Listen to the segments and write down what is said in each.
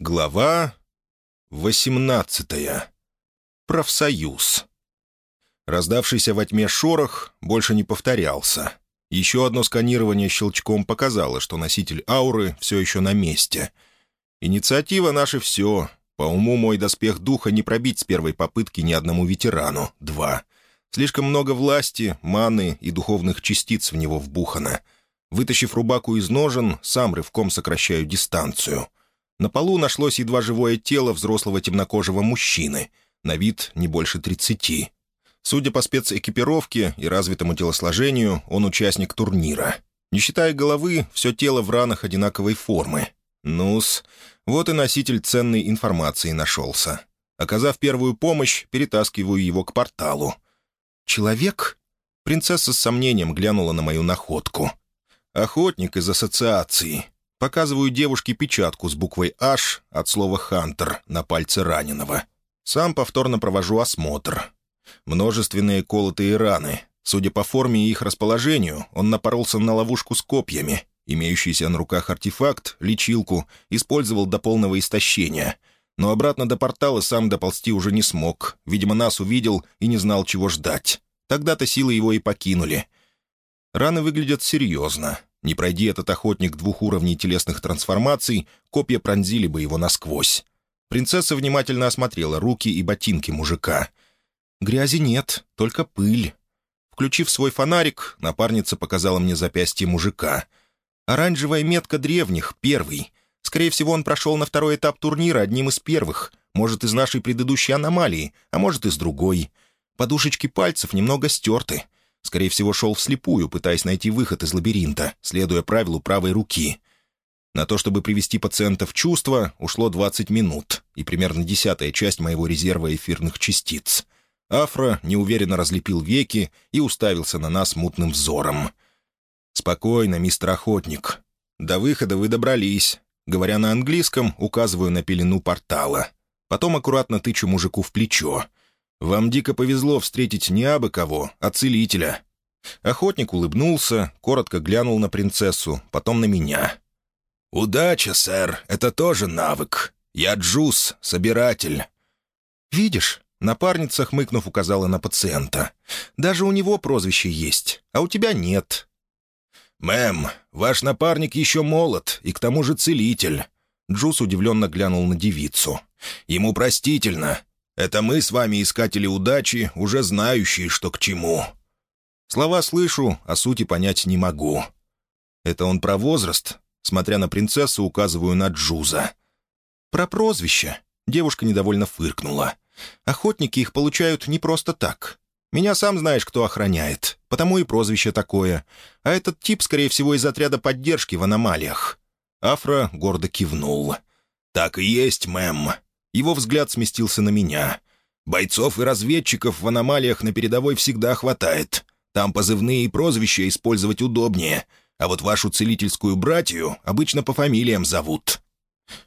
Глава 18. Профсоюз. Раздавшийся во тьме шорох больше не повторялся. Еще одно сканирование щелчком показало, что носитель ауры все еще на месте. Инициатива наше все. По уму мой доспех духа не пробить с первой попытки ни одному ветерану. Два. Слишком много власти, маны и духовных частиц в него вбухано. Вытащив рубаку из ножен, сам рывком сокращаю дистанцию — на полу нашлось едва живое тело взрослого темнокожего мужчины, на вид не больше тридцати. Судя по спецэкипировке и развитому телосложению, он участник турнира. Не считая головы, все тело в ранах одинаковой формы. Нус, вот и носитель ценной информации нашелся. Оказав первую помощь, перетаскиваю его к порталу. «Человек?» Принцесса с сомнением глянула на мою находку. «Охотник из ассоциации. Показываю девушке печатку с буквой «H» от слова «Хантер» на пальце раненого. Сам повторно провожу осмотр. Множественные колотые раны. Судя по форме и их расположению, он напоролся на ловушку с копьями. Имеющийся на руках артефакт, лечилку, использовал до полного истощения. Но обратно до портала сам доползти уже не смог. Видимо, нас увидел и не знал, чего ждать. Тогда-то силы его и покинули. Раны выглядят серьезно. Не пройди этот охотник двух уровней телесных трансформаций, копья пронзили бы его насквозь. Принцесса внимательно осмотрела руки и ботинки мужика. «Грязи нет, только пыль». Включив свой фонарик, напарница показала мне запястье мужика. «Оранжевая метка древних, первый. Скорее всего, он прошел на второй этап турнира одним из первых. Может, из нашей предыдущей аномалии, а может, из другой. Подушечки пальцев немного стерты. Скорее всего, шел вслепую, пытаясь найти выход из лабиринта, следуя правилу правой руки. На то, чтобы привести пациента в чувство, ушло 20 минут и примерно десятая часть моего резерва эфирных частиц. Афро неуверенно разлепил веки и уставился на нас мутным взором. «Спокойно, мистер Охотник. До выхода вы добрались». Говоря на английском, указываю на пелену портала. Потом аккуратно тычу мужику в плечо — вам дико повезло встретить не абы кого, а целителя». Охотник улыбнулся, коротко глянул на принцессу, потом на меня. «Удача, сэр, это тоже навык. Я Джус, собиратель». «Видишь?» — напарница, хмыкнув, указала на пациента. «Даже у него прозвище есть, а у тебя нет». «Мэм, ваш напарник еще молод, и к тому же целитель». Джус удивленно глянул на девицу. «Ему простительно. Это мы с вами, искатели удачи, уже знающие, что к чему. Слова слышу, а сути понять не могу. Это он про возраст? Смотря на принцессу, указываю на Джуза. Про прозвище. Девушка недовольно фыркнула. Охотники их получают не просто так. Меня сам знаешь, кто охраняет, потому и прозвище такое. А этот тип, скорее всего, из отряда поддержки в аномалиях». Афра гордо кивнул. «Так и есть, мэм. Его взгляд сместился на меня. «Бойцов и разведчиков в аномалиях на передовой всегда хватает. Там позывные и прозвища использовать удобнее. А вот вашу целительскую братью обычно по фамилиям зовут».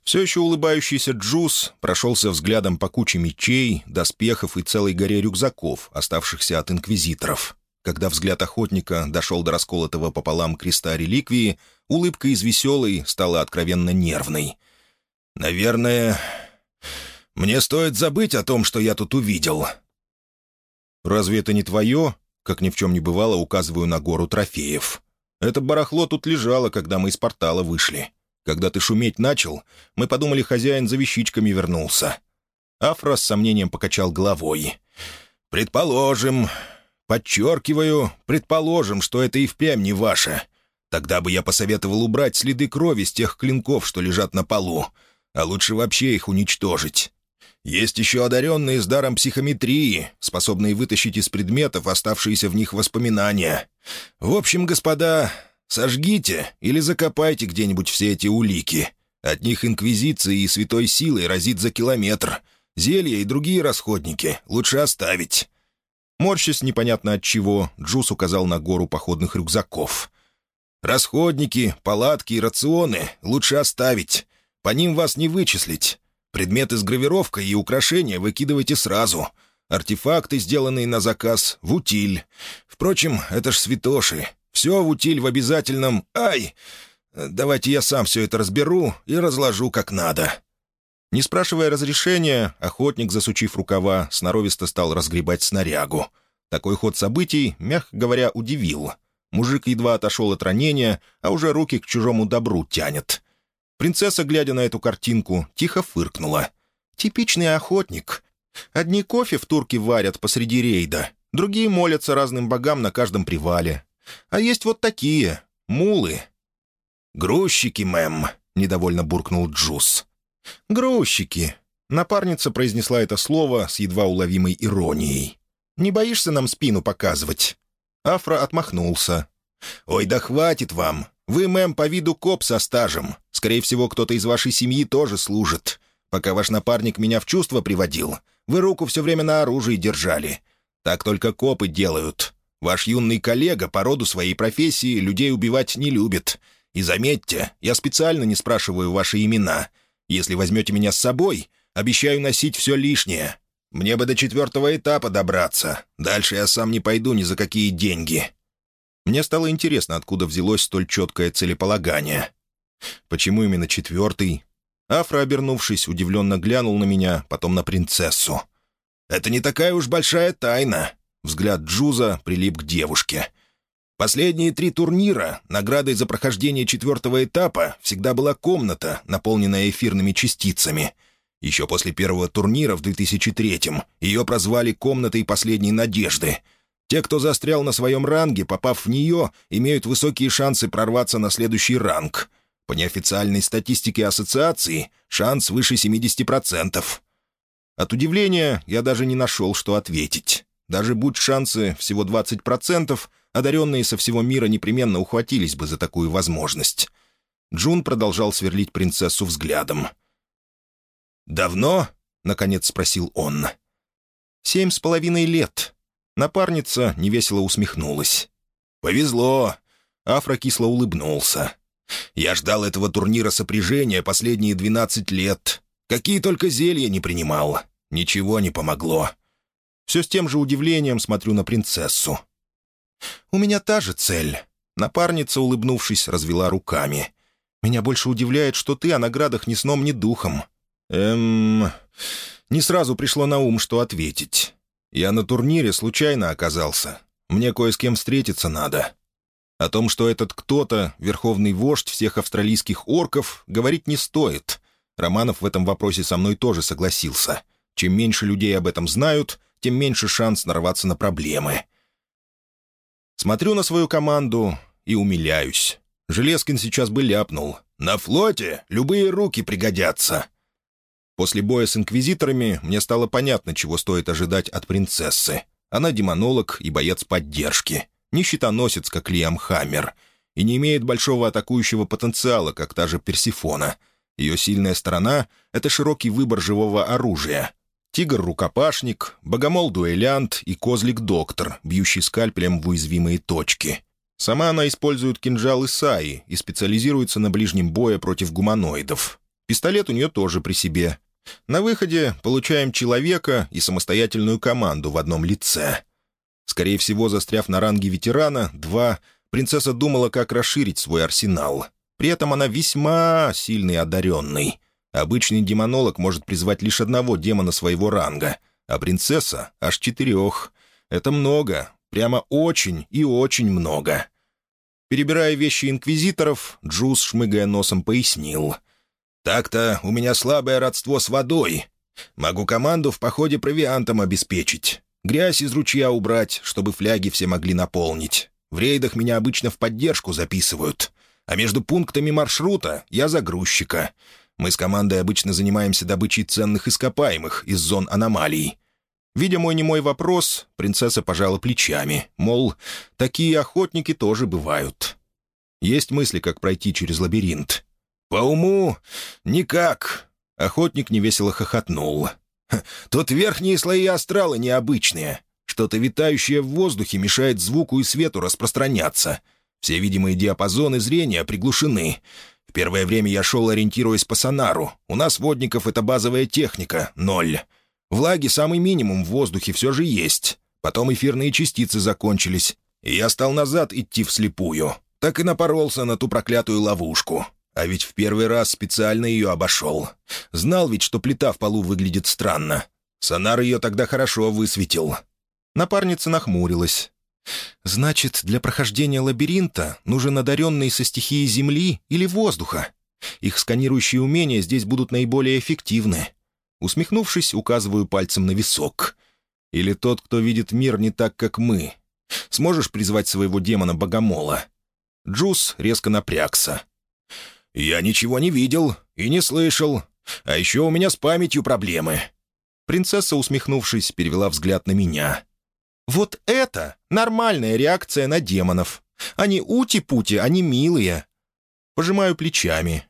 Все еще улыбающийся Джус прошелся взглядом по куче мечей, доспехов и целой горе рюкзаков, оставшихся от инквизиторов. Когда взгляд охотника дошел до расколотого пополам креста реликвии, улыбка из веселой стала откровенно нервной. «Наверное, мне стоит забыть о том, что я тут увидел». «Разве это не твое?» Как ни в чем не бывало, указываю на гору трофеев. «Это барахло тут лежало, когда мы из портала вышли. Когда ты шуметь начал, мы подумали, хозяин за вещичками вернулся». Афра с сомнением покачал головой. «Предположим, подчеркиваю, предположим, что это и впрямь не ваше. Тогда бы я посоветовал убрать следы крови с тех клинков, что лежат на полу, а лучше вообще их уничтожить. Есть еще одаренные с даром психометрии, способные вытащить из предметов оставшиеся в них воспоминания. В общем, господа, сожгите или закопайте где-нибудь все эти улики. От них инквизиции и святой силой разит за километр. Зелья и другие расходники лучше оставить». Морщась непонятно от чего, Джус указал на гору походных рюкзаков. «Расходники, палатки и рационы лучше оставить. По ним вас не вычислить. Предметы с гравировкой и украшения выкидывайте сразу. Артефакты, сделанные на заказ, в утиль. Впрочем, это ж святоши. Все в утиль в обязательном... Ай! Давайте я сам все это разберу и разложу как надо». Не спрашивая разрешения, охотник, засучив рукава, сноровисто стал разгребать снарягу. Такой ход событий, мягко говоря, удивил. Мужик едва отошел от ранения, а уже руки к чужому добру тянет. Принцесса, глядя на эту картинку, тихо фыркнула. «Типичный охотник. Одни кофе в турке варят посреди рейда, другие молятся разным богам на каждом привале. А есть вот такие, мулы». «Грузчики, мэм», — недовольно буркнул Джус. «Грузчики!» — напарница произнесла это слово с едва уловимой иронией. «Не боишься нам спину показывать?» Афра отмахнулся. «Ой, да хватит вам! Вы, мэм, по виду коп со стажем. Скорее всего, кто-то из вашей семьи тоже служит. Пока ваш напарник меня в чувство приводил, вы руку все время на оружии держали. Так только копы делают. Ваш юный коллега по роду своей профессии людей убивать не любит. И заметьте, я специально не спрашиваю ваши имена. Если возьмете меня с собой, обещаю носить все лишнее. Мне бы до четвертого этапа добраться. Дальше я сам не пойду ни за какие деньги». Мне стало интересно, откуда взялось столь четкое целеполагание. Почему именно четвертый? Афра, обернувшись, удивленно глянул на меня, потом на принцессу. «Это не такая уж большая тайна». Взгляд Джуза прилип к девушке. Последние три турнира, наградой за прохождение четвертого этапа, всегда была комната, наполненная эфирными частицами. Еще после первого турнира в 2003-м ее прозвали «комнатой последней надежды». Те, кто застрял на своем ранге, попав в нее, имеют высокие шансы прорваться на следующий ранг. По неофициальной статистике ассоциации шанс выше 70%. От удивления я даже не нашел, что ответить. Даже будь шансы всего 20%, одаренные со всего мира непременно ухватились бы за такую возможность. Джун продолжал сверлить принцессу взглядом. «Давно?» — наконец спросил он. «Семь с половиной лет». Напарница невесело усмехнулась. «Повезло!» — Афра кисло улыбнулся. «Я ждал этого турнира сопряжения последние двенадцать лет. Какие только зелья не принимал. Ничего не помогло». Все с тем же удивлением смотрю на принцессу. «У меня та же цель». Напарница, улыбнувшись, развела руками. «Меня больше удивляет, что ты о наградах ни сном, ни духом». «Эм...» Не сразу пришло на ум, что ответить. «Я на турнире случайно оказался. Мне кое с кем встретиться надо». О том, что этот кто-то, верховный вождь всех австралийских орков, говорить не стоит. Романов в этом вопросе со мной тоже согласился. Чем меньше людей об этом знают, тем меньше шанс нарваться на проблемы. Смотрю на свою команду и умиляюсь. Железкин сейчас бы ляпнул. «На флоте любые руки пригодятся». После боя с инквизиторами мне стало понятно, чего стоит ожидать от принцессы. Она демонолог и боец поддержки. Не щитоносец, как Лиам Хаммер. И не имеет большого атакующего потенциала, как та же Персифона. Ее сильная сторона — это широкий выбор живого оружия. Тигр-рукопашник, богомол-дуэлянт и козлик-доктор, бьющий скальпелем в уязвимые точки. Сама она использует кинжал Исаи и специализируется на ближнем бое против гуманоидов. Пистолет у нее тоже при себе. На выходе получаем человека и самостоятельную команду в одном лице. Скорее всего, застряв на ранге ветерана, два, принцесса думала, как расширить свой арсенал. При этом она весьма сильный одаренный — Обычный демонолог может призвать лишь одного демона своего ранга, а принцесса — аж четырех. Это много, прямо очень и очень много. Перебирая вещи инквизиторов, Джуз, шмыгая носом, пояснил. «Так-то у меня слабое родство с водой. Могу команду в походе провиантом обеспечить. Грязь из ручья убрать, чтобы фляги все могли наполнить. В рейдах меня обычно в поддержку записывают. А между пунктами маршрута я загрузчика. Мы с командой обычно занимаемся добычей ценных ископаемых из зон аномалий. Видя мой немой вопрос, принцесса пожала плечами, мол, такие охотники тоже бывают. Есть мысли, как пройти через лабиринт. «По уму? Никак!» Охотник невесело хохотнул. «Тут верхние слои астрала необычные. Что-то витающее в воздухе мешает звуку и свету распространяться. Все видимые диапазоны зрения приглушены. В первое время я шел, ориентируясь по сонару. У нас, водников, это базовая техника — ноль. Влаги самый минимум в воздухе все же есть. Потом эфирные частицы закончились, и я стал назад идти вслепую. Так и напоролся на ту проклятую ловушку. А ведь в первый раз специально ее обошел. Знал ведь, что плита в полу выглядит странно. Сонар ее тогда хорошо высветил». Напарница нахмурилась. «Значит, для прохождения лабиринта нужен одаренный со стихией земли или воздуха. Их сканирующие умения здесь будут наиболее эффективны». Усмехнувшись, указываю пальцем на висок. «Или тот, кто видит мир не так, как мы. Сможешь призвать своего демона-богомола?» Джус резко напрягся. «Я ничего не видел и не слышал. А еще у меня с памятью проблемы». Принцесса, усмехнувшись, перевела взгляд на меня. «Вот это нормальная реакция на демонов. Они ути-пути, они милые». Пожимаю плечами.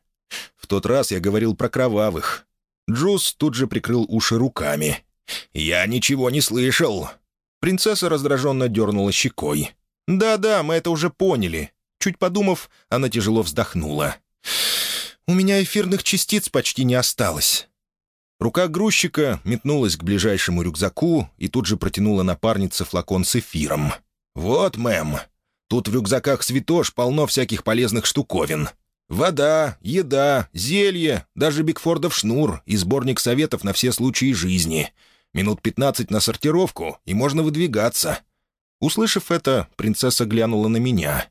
В тот раз я говорил про кровавых. Джус тут же прикрыл уши руками. «Я ничего не слышал». Принцесса раздраженно дернула щекой. «Да-да, мы это уже поняли». Чуть подумав, она тяжело вздохнула. «У меня эфирных частиц почти не осталось». Рука грузчика метнулась к ближайшему рюкзаку и тут же протянула напарнице флакон с эфиром. «Вот, мэм, тут в рюкзаках святош полно всяких полезных штуковин. Вода, еда, зелье, даже Бигфордов шнур и сборник советов на все случаи жизни. Минут пятнадцать на сортировку, и можно выдвигаться». Услышав это, принцесса глянула на меня.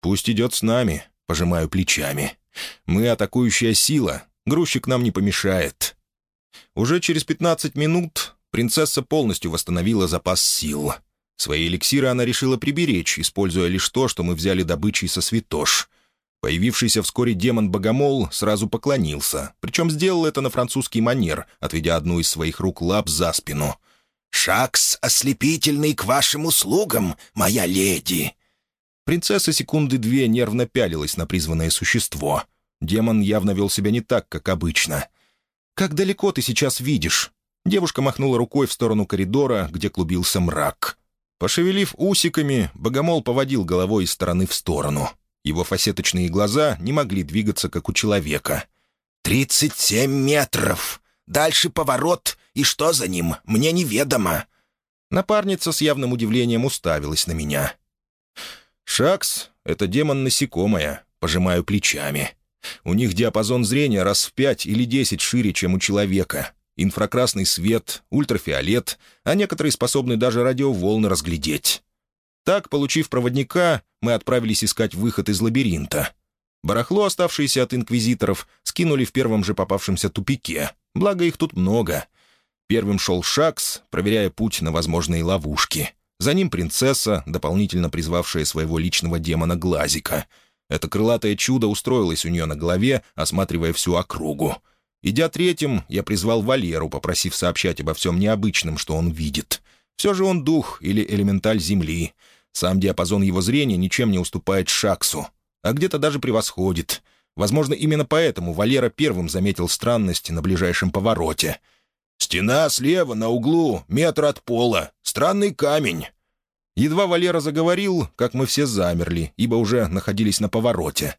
«Пусть идет с нами», — пожимаю плечами. «Мы атакующая сила, грузчик нам не помешает». Уже через пятнадцать минут принцесса полностью восстановила запас сил. Свои эликсиры она решила приберечь, используя лишь то, что мы взяли добычей со святош. Появившийся вскоре демон-богомол сразу поклонился, причем сделал это на французский манер, отведя одну из своих рук лап за спину. «Шакс ослепительный к вашим услугам, моя леди!» Принцесса секунды две нервно пялилась на призванное существо. Демон явно вел себя не так, как обычно. «Как далеко ты сейчас видишь?» Девушка махнула рукой в сторону коридора, где клубился мрак. Пошевелив усиками, богомол поводил головой из стороны в сторону — его фасеточные глаза не могли двигаться, как у человека. «Тридцать семь метров! Дальше поворот, и что за ним, мне неведомо!» Напарница с явным удивлением уставилась на меня. «Шакс — это демон насекомое», — пожимаю плечами. «У них диапазон зрения раз в пять или десять шире, чем у человека. Инфракрасный свет, ультрафиолет, а некоторые способны даже радиоволны разглядеть. Так, получив проводника, мы отправились искать выход из лабиринта. Барахло, оставшееся от инквизиторов, скинули в первом же попавшемся тупике, благо их тут много. Первым шел Шакс, проверяя путь на возможные ловушки. За ним принцесса, дополнительно призвавшая своего личного демона Глазика. Это крылатое чудо устроилось у нее на голове, осматривая всю округу. Идя третьим, я призвал Валеру, попросив сообщать обо всем необычном, что он видит. Все же он дух или элементаль Земли — сам диапазон его зрения ничем не уступает Шаксу, а где-то даже превосходит. Возможно, именно поэтому Валера первым заметил странности на ближайшем повороте. «Стена слева, на углу, метр от пола. Странный камень». Едва Валера заговорил, как мы все замерли, ибо уже находились на повороте.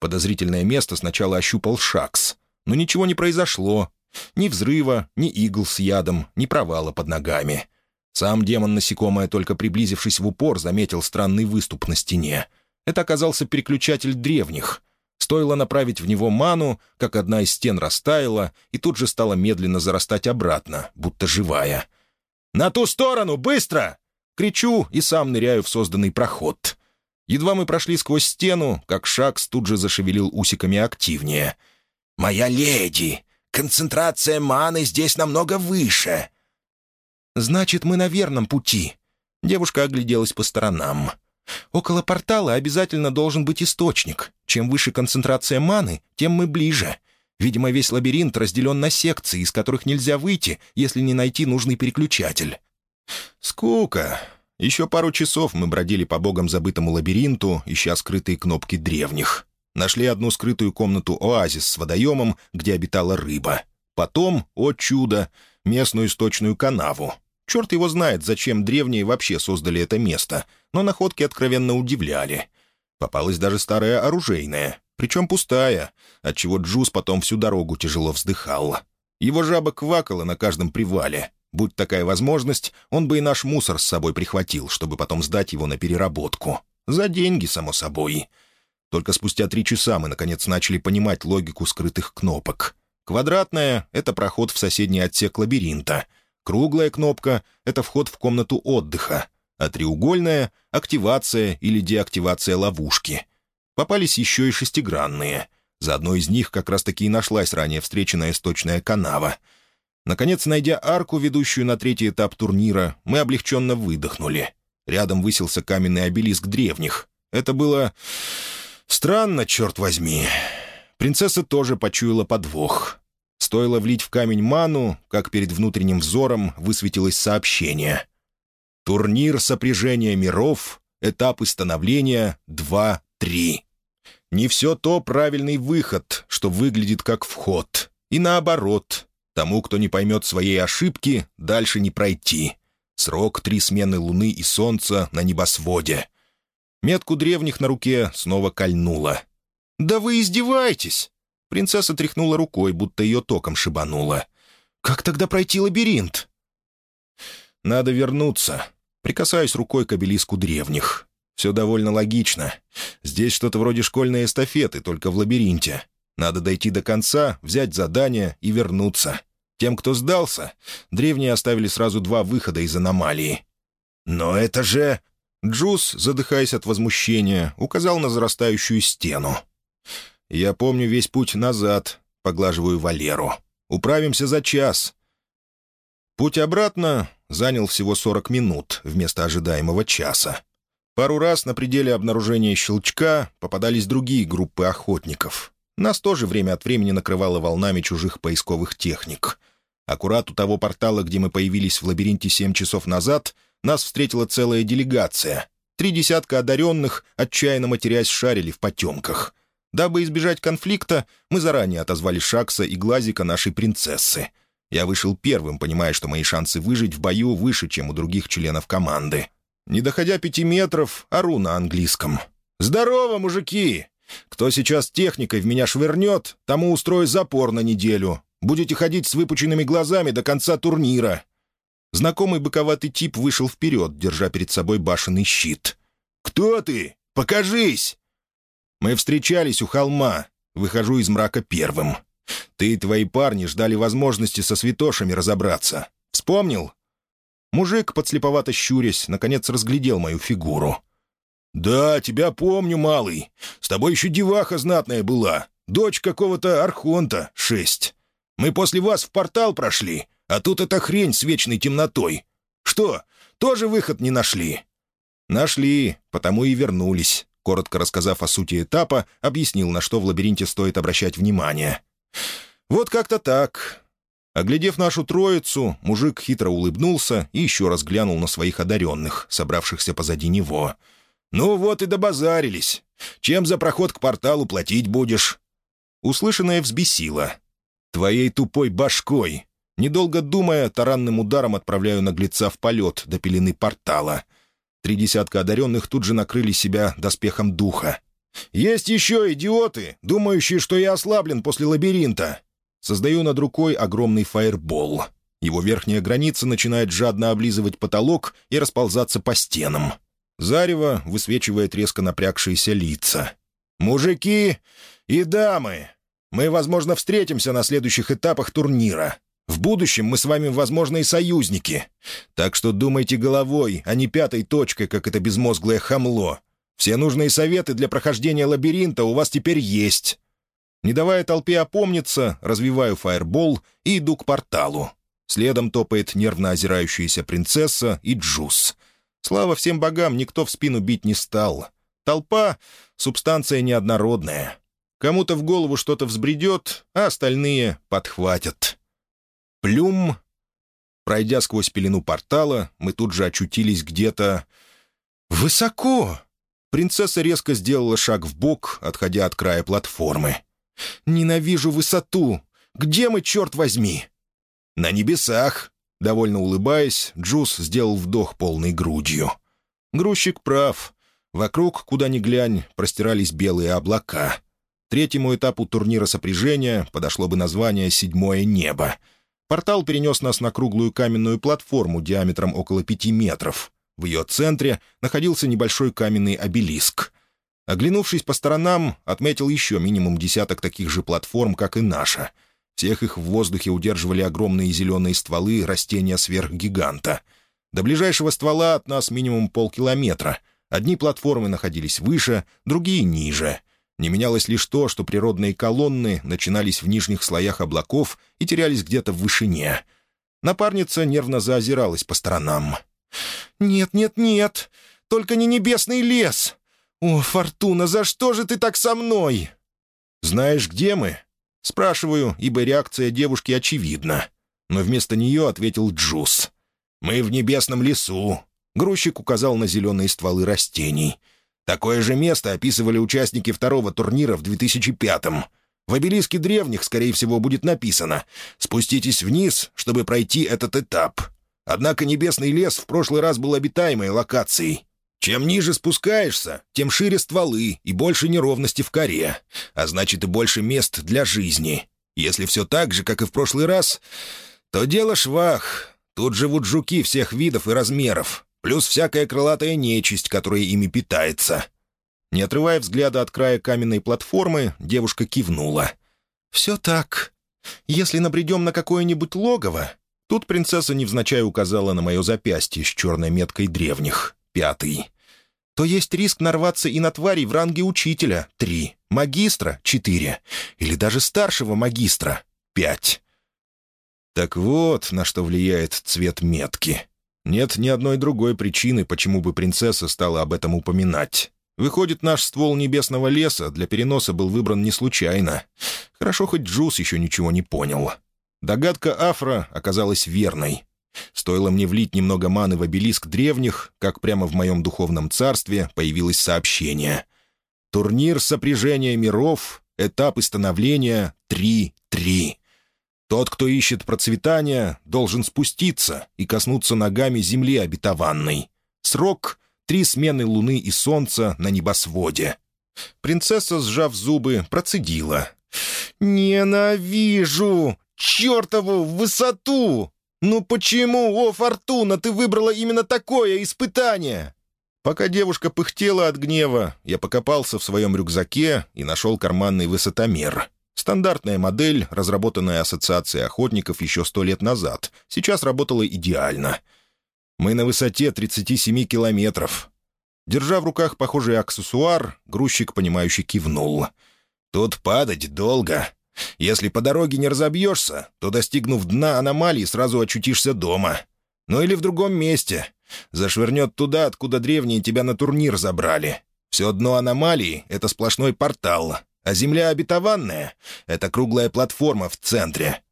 Подозрительное место сначала ощупал Шакс, но ничего не произошло. Ни взрыва, ни игл с ядом, ни провала под ногами. Сам демон-насекомое, только приблизившись в упор, заметил странный выступ на стене. Это оказался переключатель древних. Стоило направить в него ману, как одна из стен растаяла и тут же стала медленно зарастать обратно, будто живая. «На ту сторону! Быстро!» Кричу и сам ныряю в созданный проход. Едва мы прошли сквозь стену, как Шакс тут же зашевелил усиками активнее. «Моя леди! Концентрация маны здесь намного выше!» «Значит, мы на верном пути». Девушка огляделась по сторонам. «Около портала обязательно должен быть источник. Чем выше концентрация маны, тем мы ближе. Видимо, весь лабиринт разделен на секции, из которых нельзя выйти, если не найти нужный переключатель». «Скука. Еще пару часов мы бродили по богам забытому лабиринту, ища скрытые кнопки древних. Нашли одну скрытую комнату-оазис с водоемом, где обитала рыба. Потом, о чудо, местную источную канаву. Черт его знает, зачем древние вообще создали это место, но находки откровенно удивляли. Попалась даже старая оружейная, причем пустая, отчего Джуз потом всю дорогу тяжело вздыхал. Его жаба квакала на каждом привале. Будь такая возможность, он бы и наш мусор с собой прихватил, чтобы потом сдать его на переработку. За деньги, само собой. Только спустя три часа мы, наконец, начали понимать логику скрытых кнопок. Квадратная — это проход в соседний отсек лабиринта. Круглая кнопка — это вход в комнату отдыха. А треугольная — активация или деактивация ловушки. Попались еще и шестигранные. За одной из них как раз-таки и нашлась ранее встреченная сточная канава. Наконец, найдя арку, ведущую на третий этап турнира, мы облегченно выдохнули. Рядом высился каменный обелиск древних. Это было... странно, черт возьми. Принцесса тоже почуяла подвох. Стоило влить в камень ману, как перед внутренним взором высветилось сообщение. «Турнир сопряжения миров, этапы становления 2-3». Не все то правильный выход, что выглядит как вход. И наоборот, тому, кто не поймет своей ошибки, дальше не пройти. Срок — три смены луны и солнца на небосводе. Метку древних на руке снова кольнула. «Да вы издеваетесь!» Принцесса тряхнула рукой, будто ее током шибанула. «Как тогда пройти лабиринт?» «Надо вернуться». Прикасаюсь рукой к обелиску древних. Все довольно логично. Здесь что-то вроде школьной эстафеты, только в лабиринте. Надо дойти до конца, взять задание и вернуться. Тем, кто сдался, древние оставили сразу два выхода из аномалии. «Но это же...» Джус, задыхаясь от возмущения, указал на зарастающую стену. «Я помню весь путь назад», — поглаживаю Валеру. «Управимся за час». Путь обратно занял всего 40 минут вместо ожидаемого часа. Пару раз на пределе обнаружения щелчка попадались другие группы охотников. Нас тоже время от времени накрывало волнами чужих поисковых техник. Аккурат у того портала, где мы появились в лабиринте семь часов назад, нас встретила целая делегация. Три десятка одаренных, отчаянно матерясь, шарили в потемках. Дабы избежать конфликта, мы заранее отозвали Шакса и Глазика нашей принцессы. Я вышел первым, понимая, что мои шансы выжить в бою выше, чем у других членов команды. Не доходя пяти метров, ору на английском. «Здорово, мужики! Кто сейчас техникой в меня швырнет, тому устрою запор на неделю. Будете ходить с выпученными глазами до конца турнира». Знакомый быковатый тип вышел вперед, держа перед собой башенный щит. «Кто ты? Покажись!» «Мы встречались у холма. Выхожу из мрака первым. Ты и твои парни ждали возможности со святошами разобраться. Вспомнил?» Мужик, подслеповато щурясь, наконец разглядел мою фигуру. «Да, тебя помню, малый. С тобой еще деваха знатная была. Дочь какого-то архонта, шесть. Мы после вас в портал прошли, а тут эта хрень с вечной темнотой. Что, тоже выход не нашли?» «Нашли, потому и вернулись», — коротко рассказав о сути этапа, объяснил, на что в лабиринте стоит обращать внимание. «Вот как-то так». Оглядев нашу троицу, мужик хитро улыбнулся и еще раз глянул на своих одаренных, собравшихся позади него. «Ну вот и добазарились. Чем за проход к порталу платить будешь?» Услышанное взбесило. «Твоей тупой башкой!» Недолго думая, таранным ударом отправляю наглеца в полет до пелены портала. Три десятка одаренных тут же накрыли себя доспехом духа. «Есть еще идиоты, думающие, что я ослаблен после лабиринта!» Создаю над рукой огромный фаербол. Его верхняя граница начинает жадно облизывать потолок и расползаться по стенам. Зарево высвечивает резко напрягшиеся лица. «Мужики и дамы, мы, возможно, встретимся на следующих этапах турнира. В будущем мы с вами, возможно, и союзники. Так что думайте головой, а не пятой точкой, как это безмозглое хамло. Все нужные советы для прохождения лабиринта у вас теперь есть». Не давая толпе опомниться, развиваю фаербол и иду к порталу. Следом топает нервно озирающаяся принцесса и Джус. Слава всем богам, никто в спину бить не стал. Толпа — субстанция неоднородная. Кому-то в голову что-то взбредет, а остальные подхватят. Плюм. Пройдя сквозь пелену портала, мы тут же очутились где-то... Высоко! Принцесса резко сделала шаг в бок, отходя от края платформы. «Ненавижу высоту! Где мы, черт возьми?» «На небесах!» Довольно улыбаясь, Джус сделал вдох полной грудью. Грузчик прав. Вокруг, куда ни глянь, простирались белые облака. Третьему этапу турнира сопряжения подошло бы название «Седьмое небо». Портал перенес нас на круглую каменную платформу диаметром около пяти метров. В ее центре находился небольшой каменный обелиск. Оглянувшись по сторонам, отметил еще минимум десяток таких же платформ, как и наша. Всех их в воздухе удерживали огромные зеленые стволы растения сверхгиганта. До ближайшего ствола от нас минимум полкилометра. Одни платформы находились выше, другие — ниже. Не менялось лишь то, что природные колонны начинались в нижних слоях облаков и терялись где-то в вышине. Напарница нервно заозиралась по сторонам. «Нет, нет, нет! Только не небесный лес!» «О, Фортуна, за что же ты так со мной?» «Знаешь, где мы?» Спрашиваю, ибо реакция девушки очевидна. Но вместо нее ответил Джус. «Мы в небесном лесу». Грузчик указал на зеленые стволы растений. Такое же место описывали участники второго турнира в 2005-м. В обелиске древних, скорее всего, будет написано «Спуститесь вниз, чтобы пройти этот этап». Однако Небесный лес в прошлый раз был обитаемой локацией. Чем ниже спускаешься, тем шире стволы и больше неровности в коре, а значит и больше мест для жизни. Если все так же, как и в прошлый раз, то дело швах. Тут живут жуки всех видов и размеров, плюс всякая крылатая нечисть, которая ими питается. Не отрывая взгляда от края каменной платформы, девушка кивнула. «Все так. Если набредем на какое-нибудь логово...» Тут принцесса невзначай указала на мое запястье с черной меткой древних пятый. То есть риск нарваться и на тварей в ранге учителя — три, магистра — четыре, или даже старшего магистра — пять. Так вот, на что влияет цвет метки. Нет ни одной другой причины, почему бы принцесса стала об этом упоминать. Выходит, наш ствол небесного леса для переноса был выбран не случайно. Хорошо, хоть Джус еще ничего не понял. Догадка Афра оказалась верной. Стоило мне влить немного маны в обелиск древних, как прямо в моем духовном царстве появилось сообщение. «Турнир сопряжения миров, этап становления 3-3. Тот, кто ищет процветания, должен спуститься и коснуться ногами земли обетованной. Срок — три смены луны и солнца на небосводе». Принцесса, сжав зубы, процедила. «Ненавижу! Чертову высоту! «Ну почему, о, Фортуна, ты выбрала именно такое испытание?» Пока девушка пыхтела от гнева, я покопался в своем рюкзаке и нашел карманный высотомер. Стандартная модель, разработанная Ассоциацией охотников еще сто лет назад, сейчас работала идеально. Мы на высоте 37 километров. Держа в руках похожий аксессуар, грузчик, понимающий, кивнул. «Тут падать долго. Если по дороге не разобьешься, то, достигнув дна аномалии, сразу очутишься дома. Ну или в другом месте. Зашвырнет туда, откуда древние тебя на турнир забрали. Все дно аномалии — это сплошной портал, а земля обетованная — это круглая платформа в центре.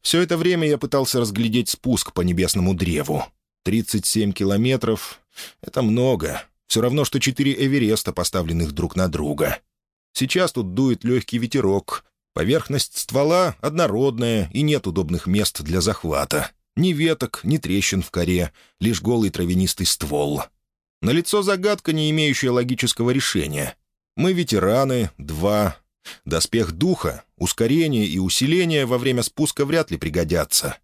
Все это время я пытался разглядеть спуск по небесному древу. 37 километров — это много. Все равно, что четыре Эвереста, поставленных друг на друга. Сейчас тут дует легкий ветерок, Поверхность ствола однородная, и нет удобных мест для захвата. Ни веток, ни трещин в коре, лишь голый травянистый ствол. На лицо загадка, не имеющая логического решения. Мы ветераны, два. Доспех духа, ускорение и усиление во время спуска вряд ли пригодятся.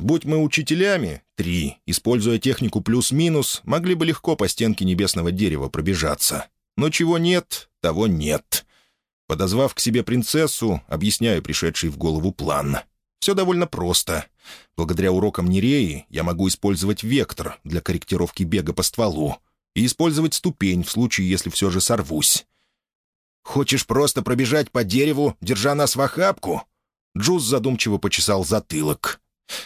Будь мы учителями, три, используя технику плюс-минус, могли бы легко по стенке небесного дерева пробежаться. Но чего нет, того нет. Подозвав к себе принцессу, объясняю пришедший в голову план. Все довольно просто. Благодаря урокам Нереи я могу использовать вектор для корректировки бега по стволу и использовать ступень в случае, если все же сорвусь. «Хочешь просто пробежать по дереву, держа нас в охапку?» Джуз задумчиво почесал затылок.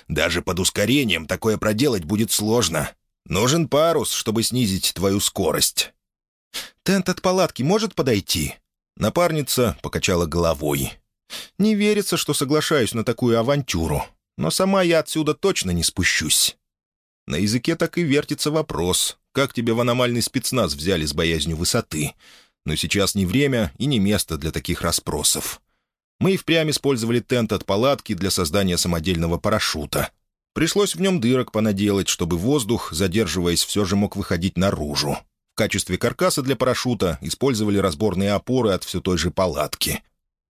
«Даже под ускорением такое проделать будет сложно. Нужен парус, чтобы снизить твою скорость». «Тент от палатки может подойти?» Напарница покачала головой. «Не верится, что соглашаюсь на такую авантюру, но сама я отсюда точно не спущусь». На языке так и вертится вопрос, как тебе в аномальный спецназ взяли с боязнью высоты. Но сейчас не время и не место для таких расспросов. Мы и впрямь использовали тент от палатки для создания самодельного парашюта. Пришлось в нем дырок понаделать, чтобы воздух, задерживаясь, все же мог выходить наружу. В качестве каркаса для парашюта использовали разборные опоры от все той же палатки.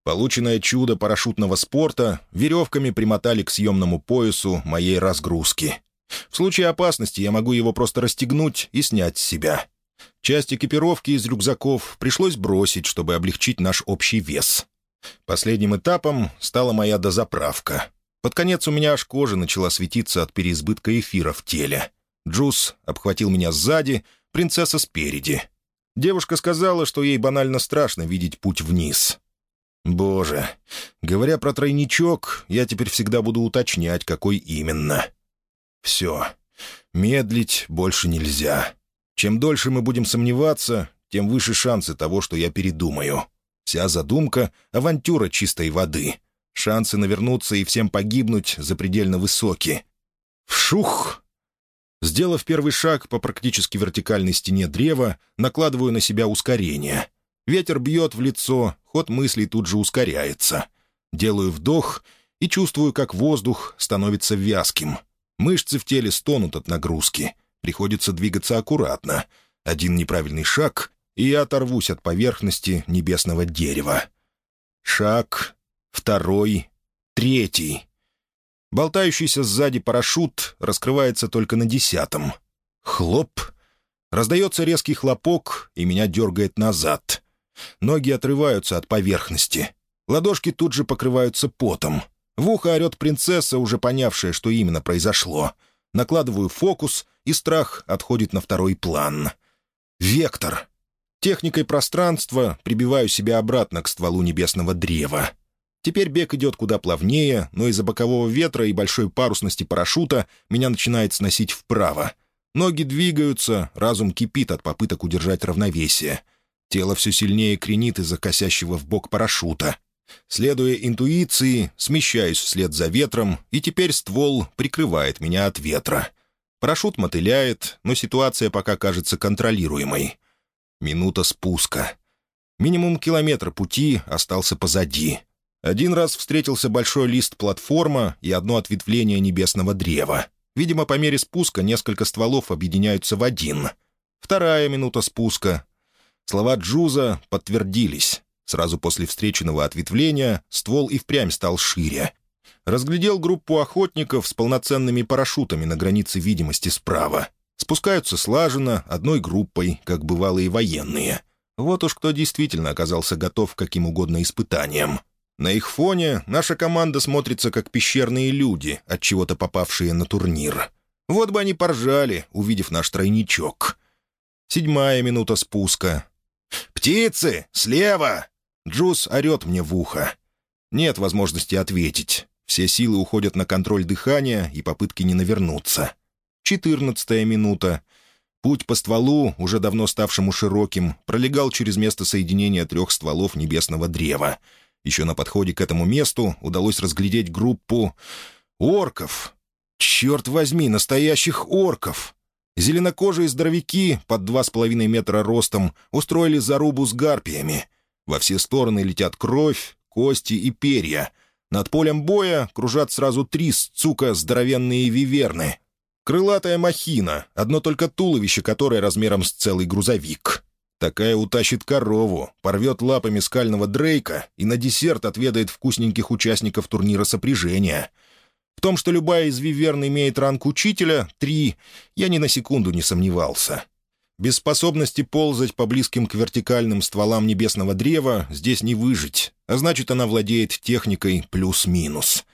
Полученное чудо парашютного спорта веревками примотали к съемному поясу моей разгрузки. В случае опасности я могу его просто расстегнуть и снять с себя. Часть экипировки из рюкзаков пришлось бросить, чтобы облегчить наш общий вес. Последним этапом стала моя дозаправка. Под конец у меня аж кожа начала светиться от переизбытка эфира в теле. Джус обхватил меня сзади, принцесса спереди. Девушка сказала, что ей банально страшно видеть путь вниз. Боже, говоря про тройничок, я теперь всегда буду уточнять, какой именно. Все, медлить больше нельзя. Чем дольше мы будем сомневаться, тем выше шансы того, что я передумаю. Вся задумка — авантюра чистой воды. Шансы навернуться и всем погибнуть запредельно высоки. Вшух! Сделав первый шаг по практически вертикальной стене древа, накладываю на себя ускорение. Ветер бьет в лицо, ход мыслей тут же ускоряется. Делаю вдох и чувствую, как воздух становится вязким. Мышцы в теле стонут от нагрузки. Приходится двигаться аккуратно. Один неправильный шаг, и я оторвусь от поверхности небесного дерева. Шаг, второй, третий. Болтающийся сзади парашют раскрывается только на десятом. Хлоп! Раздается резкий хлопок, и меня дергает назад. Ноги отрываются от поверхности. Ладошки тут же покрываются потом. В ухо орет принцесса, уже понявшая, что именно произошло. Накладываю фокус, и страх отходит на второй план. «Вектор!» Техникой пространства прибиваю себя обратно к стволу небесного древа. Теперь бег идет куда плавнее, но из-за бокового ветра и большой парусности парашюта меня начинает сносить вправо. Ноги двигаются, разум кипит от попыток удержать равновесие. Тело все сильнее кренит из-за косящего в бок парашюта. Следуя интуиции, смещаюсь вслед за ветром, и теперь ствол прикрывает меня от ветра. Парашют мотыляет, но ситуация пока кажется контролируемой. Минута спуска. Минимум километр пути остался позади. Один раз встретился большой лист платформа и одно ответвление небесного древа. Видимо, по мере спуска несколько стволов объединяются в один. Вторая минута спуска. Слова Джуза подтвердились. Сразу после встреченного ответвления ствол и впрямь стал шире. Разглядел группу охотников с полноценными парашютами на границе видимости справа. Спускаются слаженно, одной группой, как бывалые военные. Вот уж кто действительно оказался готов к каким угодно испытаниям. На их фоне наша команда смотрится как пещерные люди, от чего то попавшие на турнир. Вот бы они поржали, увидев наш тройничок. Седьмая минута спуска. «Птицы! Слева!» Джус орет мне в ухо. Нет возможности ответить. Все силы уходят на контроль дыхания и попытки не навернуться. Четырнадцатая минута. Путь по стволу, уже давно ставшему широким, пролегал через место соединения трех стволов небесного древа. Еще на подходе к этому месту удалось разглядеть группу орков. Черт возьми, настоящих орков! Зеленокожие здоровяки под два с половиной метра ростом устроили зарубу с гарпиями. Во все стороны летят кровь, кости и перья. Над полем боя кружат сразу три, сука, здоровенные виверны, Крылатая махина, одно только туловище, которое размером с целый грузовик. Такая утащит корову, порвет лапами скального Дрейка и на десерт отведает вкусненьких участников турнира сопряжения. В том, что любая из виверн имеет ранг учителя, три, я ни на секунду не сомневался. Без способности ползать по близким к вертикальным стволам небесного древа здесь не выжить, а значит, она владеет техникой плюс-минус.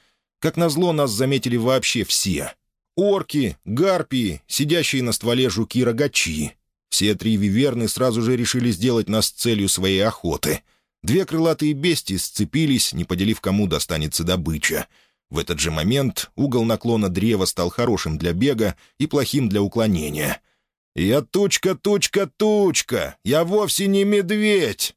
Как назло, нас заметили вообще все — Орки, гарпии, сидящие на стволе жуки-рогачи. Все три виверны сразу же решили сделать нас целью своей охоты. Две крылатые бестии сцепились, не поделив, кому достанется добыча. В этот же момент угол наклона древа стал хорошим для бега и плохим для уклонения. «Я тучка, тучка, тучка! Я вовсе не медведь!»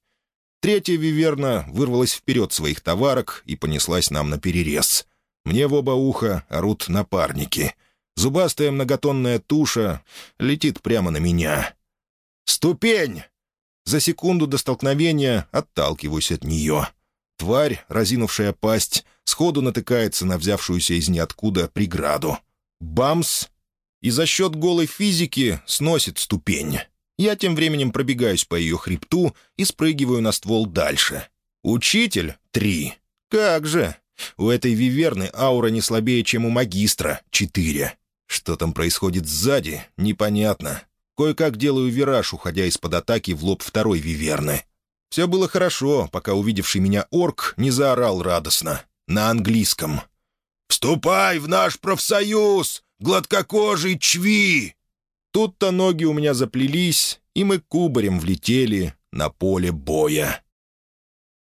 Третья виверна вырвалась вперед своих товарок и понеслась нам на перерез. Мне в оба уха орут напарники. Зубастая многотонная туша летит прямо на меня. «Ступень!» За секунду до столкновения отталкиваюсь от нее. Тварь, разинувшая пасть, сходу натыкается на взявшуюся из ниоткуда преграду. Бамс! И за счет голой физики сносит ступень. Я тем временем пробегаюсь по ее хребту и спрыгиваю на ствол дальше. «Учитель? Три. Как же!» У этой виверны аура не слабее, чем у магистра — четыре. Что там происходит сзади, непонятно. Кое-как делаю вираж, уходя из-под атаки в лоб второй виверны. Все было хорошо, пока увидевший меня орк не заорал радостно. На английском. «Вступай в наш профсоюз, гладкокожий чви!» Тут-то ноги у меня заплелись, и мы кубарем влетели на поле боя.